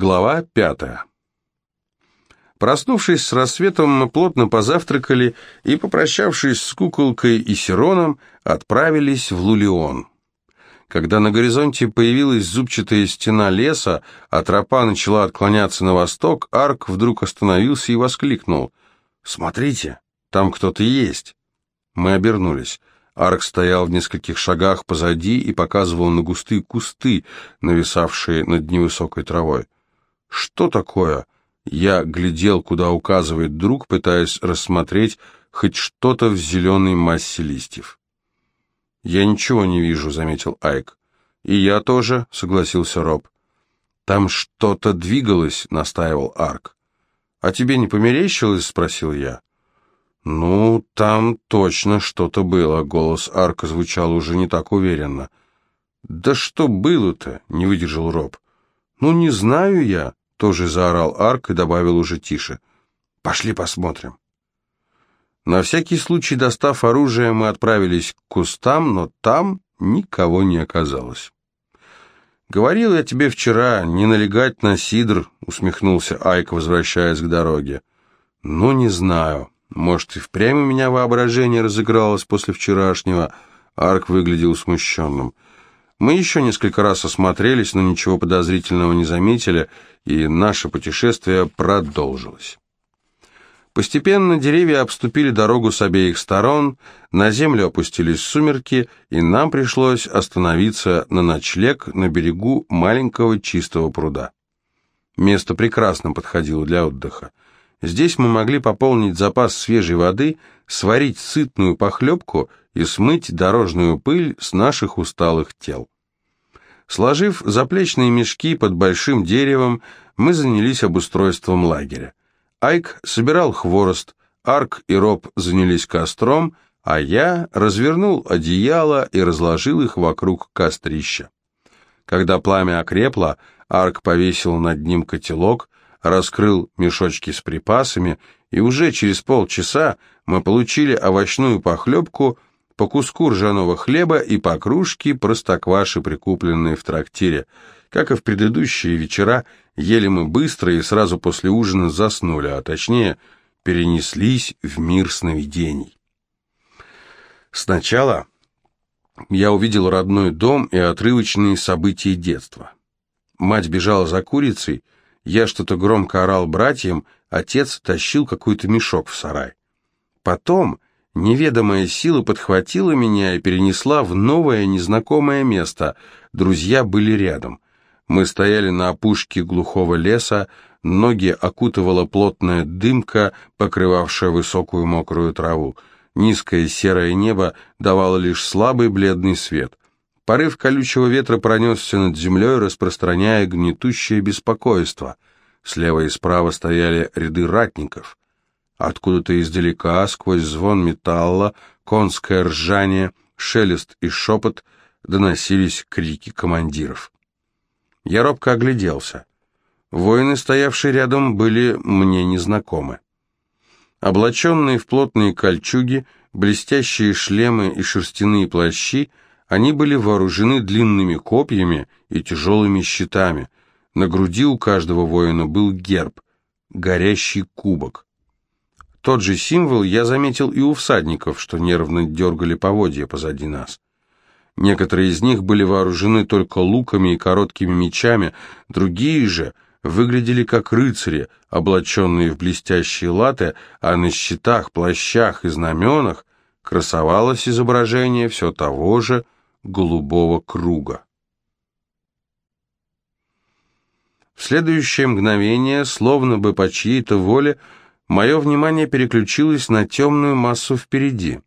Глава пятая. Проснувшись с рассветом, мы плотно позавтракали и, попрощавшись с куколкой и Сироном, отправились в Лулион. Когда на горизонте появилась зубчатая стена леса, а тропа начала отклоняться на восток, Арк вдруг остановился и воскликнул. «Смотрите, там кто-то есть!» Мы обернулись. Арк стоял в нескольких шагах позади и показывал на густые кусты, нависавшие над невысокой травой. «Что такое?» Я глядел, куда указывает друг, пытаясь рассмотреть хоть что-то в зеленой массе листьев. «Я ничего не вижу», — заметил Айк. «И я тоже», — согласился Роб. «Там что-то двигалось», — настаивал Арк. «А тебе не померещилось?» — спросил я. «Ну, там точно что-то было», — голос Арка звучал уже не так уверенно. «Да что было-то?» — не выдержал Роб. «Ну, не знаю я», тоже заорал Арк и добавил уже тише. «Пошли посмотрим». На всякий случай, достав оружие, мы отправились к кустам, но там никого не оказалось. «Говорил я тебе вчера, не налегать на сидр», — усмехнулся Айк, возвращаясь к дороге. «Ну, не знаю. Может, и впрямь у меня воображение разыгралось после вчерашнего». Арк выглядел смущенным. Мы еще несколько раз осмотрелись, но ничего подозрительного не заметили, и наше путешествие продолжилось. Постепенно деревья обступили дорогу с обеих сторон, на землю опустились сумерки, и нам пришлось остановиться на ночлег на берегу маленького чистого пруда. Место прекрасно подходило для отдыха. Здесь мы могли пополнить запас свежей воды, сварить сытную похлебку и смыть дорожную пыль с наших усталых тел. Сложив заплечные мешки под большим деревом, мы занялись обустройством лагеря. Айк собирал хворост, Арк и Роб занялись костром, а я развернул одеяло и разложил их вокруг кострища. Когда пламя окрепло, Арк повесил над ним котелок, раскрыл мешочки с припасами, и уже через полчаса мы получили овощную похлебку, по куску ржаного хлеба и по кружке простокваши, прикупленные в трактире. Как и в предыдущие вечера, ели мы быстро и сразу после ужина заснули, а точнее перенеслись в мир сновидений. Сначала я увидел родной дом и отрывочные события детства. Мать бежала за курицей, я что-то громко орал братьям, отец тащил какой-то мешок в сарай. Потом неведомая сила подхватила меня и перенесла в новое незнакомое место. Друзья были рядом. Мы стояли на опушке глухого леса, ноги окутывала плотная дымка, покрывавшая высокую мокрую траву. Низкое серое небо давало лишь слабый бледный свет. Порыв колючего ветра пронесся над землей, распространяя гнетущее беспокойство. Слева и справа стояли ряды ратников. Откуда-то издалека, сквозь звон металла, конское ржание, шелест и шепот доносились крики командиров. Я робко огляделся. Воины, стоявшие рядом, были мне незнакомы. Облаченные в плотные кольчуги, блестящие шлемы и шерстяные плащи — они были вооружены длинными копьями и тяжелыми щитами. На груди у каждого воина был герб — горящий кубок. Тот же символ я заметил и у всадников, что нервно дергали поводья позади нас. Некоторые из них были вооружены только луками и короткими мечами, другие же выглядели как рыцари, облаченные в блестящие латы, а на щитах, плащах и знаменах красовалось изображение все того же, голубого круга. В следующее мгновение, словно бы по чьей-то воле, мое внимание переключилось на темную массу впереди.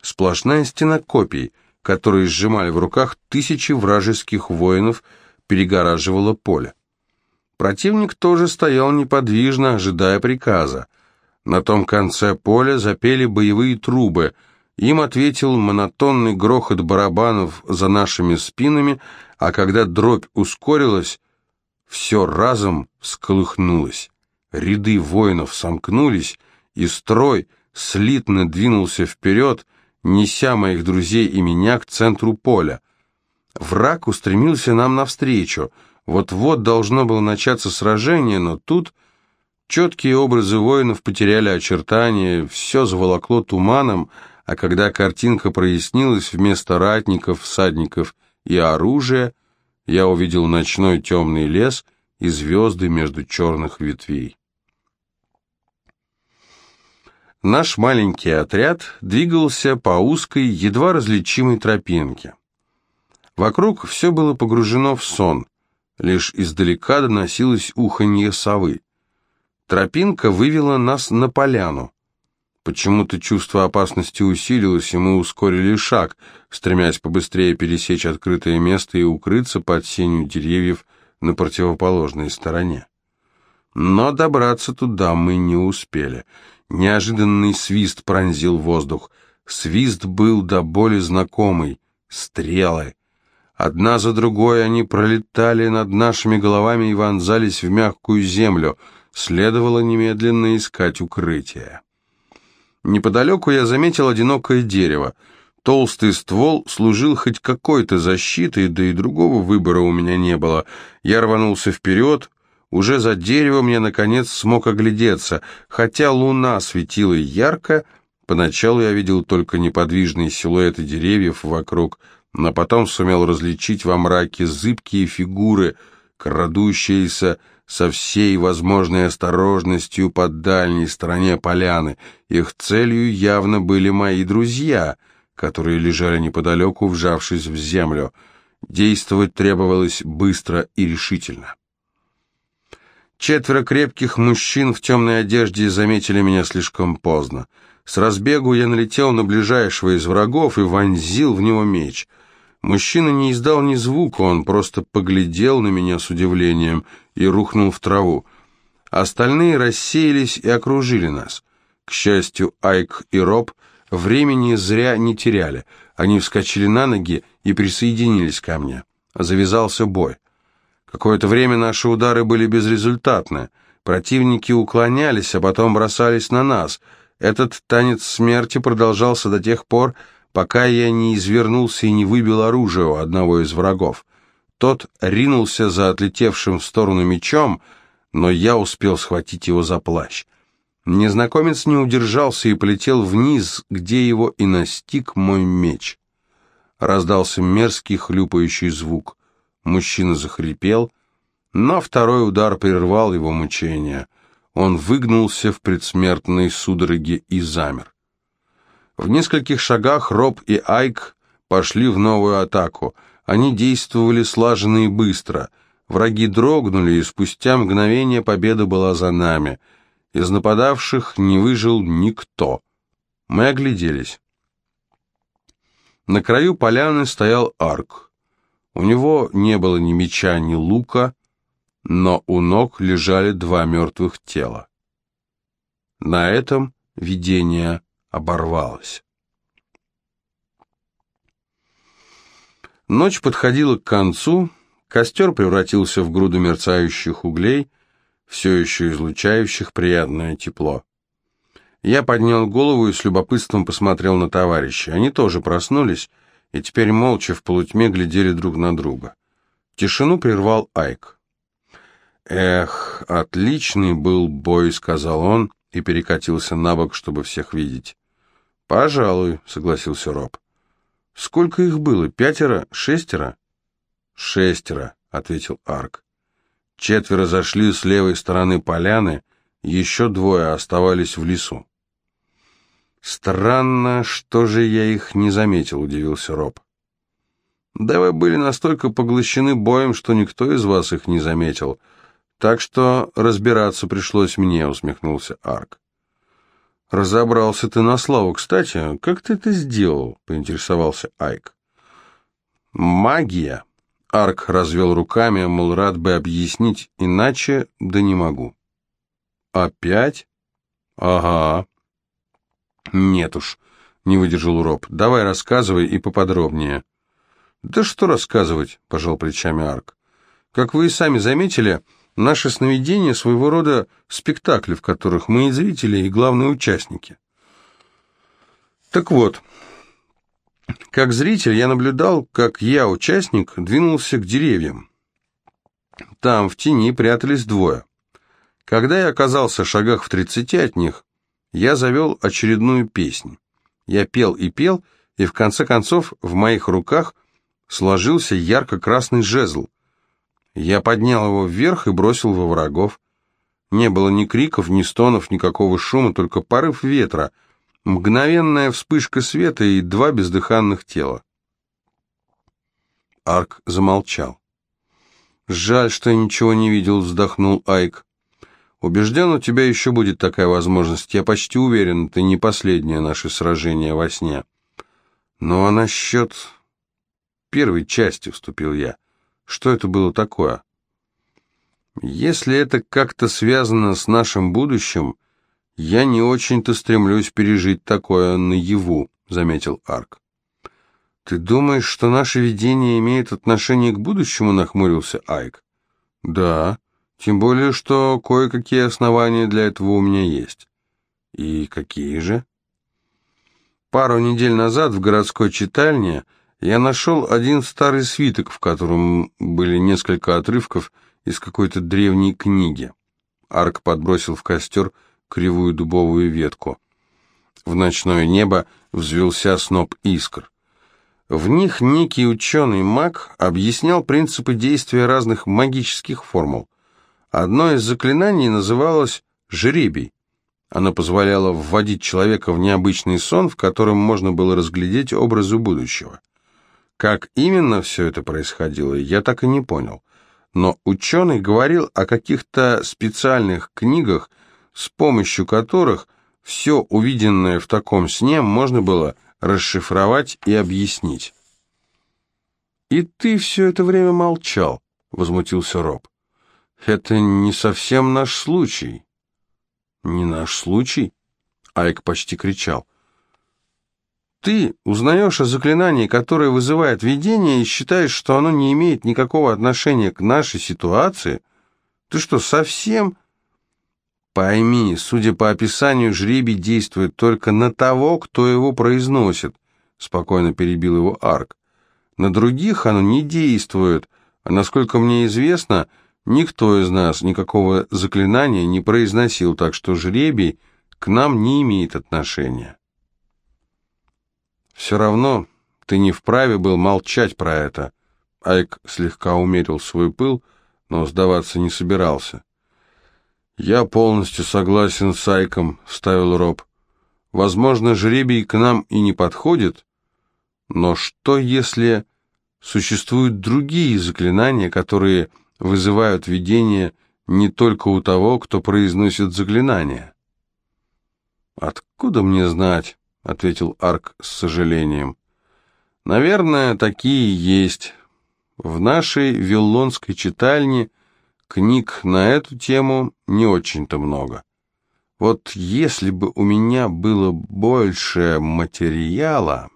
Сплошная стена копий, которые сжимали в руках тысячи вражеских воинов, перегораживала поле. Противник тоже стоял неподвижно, ожидая приказа. На том конце поля запели боевые трубы — им ответил монотонный грохот барабанов за нашими спинами, а когда дробь ускорилась, все разом сколыхнулось. Ряды воинов сомкнулись, и строй слитно двинулся вперед, неся моих друзей и меня к центру поля. Враг устремился нам навстречу. Вот-вот должно было начаться сражение, но тут четкие образы воинов потеряли очертания, все заволокло туманом, а когда картинка прояснилась, вместо ратников, всадников и оружия, я увидел ночной темный лес и звезды между черных ветвей. Наш маленький отряд двигался по узкой, едва различимой тропинке. Вокруг все было погружено в сон, лишь издалека доносилось уханье совы. Тропинка вывела нас на поляну. Почему-то чувство опасности усилилось, и мы ускорили шаг, стремясь побыстрее пересечь открытое место и укрыться под сенью деревьев на противоположной стороне. Но добраться туда мы не успели. Неожиданный свист пронзил воздух. Свист был до боли знакомый. Стрелы. Одна за другой они пролетали над нашими головами и вонзались в мягкую землю. Следовало немедленно искать укрытие. Неподалеку я заметил одинокое дерево. Толстый ствол служил хоть какой-то защитой, да и другого выбора у меня не было. Я рванулся вперед. Уже за деревом я, наконец, смог оглядеться. Хотя луна светила ярко, поначалу я видел только неподвижные силуэты деревьев вокруг, но потом сумел различить во мраке зыбкие фигуры, крадущиеся со всей возможной осторожностью по дальней стороне поляны. Их целью явно были мои друзья, которые лежали неподалеку, вжавшись в землю. Действовать требовалось быстро и решительно. Четверо крепких мужчин в темной одежде заметили меня слишком поздно. С разбегу я налетел на ближайшего из врагов и вонзил в него меч — Мужчина не издал ни звука, он просто поглядел на меня с удивлением и рухнул в траву. Остальные рассеялись и окружили нас. К счастью, Айк и Роб времени зря не теряли. Они вскочили на ноги и присоединились ко мне. Завязался бой. Какое-то время наши удары были безрезультатны. Противники уклонялись, а потом бросались на нас. Этот танец смерти продолжался до тех пор, пока я не извернулся и не выбил оружие у одного из врагов. Тот ринулся за отлетевшим в сторону мечом, но я успел схватить его за плащ. Незнакомец не удержался и полетел вниз, где его и настиг мой меч. Раздался мерзкий хлюпающий звук. Мужчина захрипел, но второй удар прервал его мучения. Он выгнулся в предсмертной судороге и замер. В нескольких шагах Роб и Айк пошли в новую атаку. Они действовали слаженно и быстро. Враги дрогнули, и спустя мгновение победа была за нами. Из нападавших не выжил никто. Мы огляделись. На краю поляны стоял Арк. У него не было ни меча, ни лука, но у ног лежали два мертвых тела. На этом видение оборвалась. Ночь подходила к концу, костер превратился в груду мерцающих углей, все еще излучающих приятное тепло. Я поднял голову и с любопытством посмотрел на товарищей. Они тоже проснулись и теперь молча в полутьме глядели друг на друга. Тишину прервал Айк. «Эх, отличный был бой», — сказал он и перекатился на бок, чтобы всех видеть. «Пожалуй», — согласился Роб. «Сколько их было? Пятеро? Шестеро?» «Шестеро», — ответил Арк. «Четверо зашли с левой стороны поляны, еще двое оставались в лесу». «Странно, что же я их не заметил», — удивился Роб. «Да вы были настолько поглощены боем, что никто из вас их не заметил. Так что разбираться пришлось мне», — усмехнулся Арк. «Разобрался ты на славу. Кстати, как ты это сделал?» — поинтересовался Айк. «Магия!» — Арк развел руками, мол, рад бы объяснить, иначе да не могу. «Опять?» «Ага». «Нет уж», — не выдержал Роб. «Давай рассказывай и поподробнее». «Да что рассказывать?» — пожал плечами Арк. «Как вы и сами заметили...» Наши сновидения своего рода спектакли, в которых мы и зрители, и главные участники. Так вот, как зритель я наблюдал, как я, участник, двинулся к деревьям. Там, в тени, прятались двое. Когда я оказался в шагах в тридцати от них, я завел очередную песнь. Я пел и пел, и в конце концов в моих руках сложился ярко-красный жезл. Я поднял его вверх и бросил во врагов. Не было ни криков, ни стонов, никакого шума, только порыв ветра, мгновенная вспышка света и два бездыханных тела. Арк замолчал. «Жаль, что я ничего не видел», — вздохнул Айк. Убежден, у тебя еще будет такая возможность. Я почти уверен, это не последнее наше сражение во сне. Ну а насчет первой части, вступил я. Что это было такое? Если это как-то связано с нашим будущим, я не очень-то стремлюсь пережить такое наяву, заметил Арк. Ты думаешь, что наше видение имеет отношение к будущему, нахмурился Айк. Да. Тем более, что кое-какие основания для этого у меня есть. И какие же? Пару недель назад в городской читальне я нашел один старый свиток, в котором были несколько отрывков из какой-то древней книги. Арк подбросил в костер кривую дубовую ветку. В ночное небо взвелся сноп искр. В них некий ученый-маг объяснял принципы действия разных магических формул. Одно из заклинаний называлось «жребий». Оно позволяло вводить человека в необычный сон, в котором можно было разглядеть образы будущего. Как именно все это происходило, я так и не понял. Но ученый говорил о каких-то специальных книгах, с помощью которых все увиденное в таком сне можно было расшифровать и объяснить. «И ты все это время молчал», — возмутился Роб. «Это не совсем наш случай». «Не наш случай?» Айк почти кричал. «Ты узнаешь о заклинании, которое вызывает видение, и считаешь, что оно не имеет никакого отношения к нашей ситуации? Ты что, совсем...» «Пойми, судя по описанию, жребий действует только на того, кто его произносит», спокойно перебил его Арк. «На других оно не действует, а, насколько мне известно, — Никто из нас никакого заклинания не произносил, так что жребий к нам не имеет отношения. Все равно ты не вправе был молчать про это. Айк слегка умерил свой пыл, но сдаваться не собирался. «Я полностью согласен с Айком», — вставил Роб. «Возможно, жребий к нам и не подходит, но что если существуют другие заклинания, которые вызывают видение не только у того, кто произносит заклинание. «Откуда мне знать?» — ответил Арк с сожалением. «Наверное, такие есть. В нашей виллонской читальне книг на эту тему не очень-то много. Вот если бы у меня было больше материала...»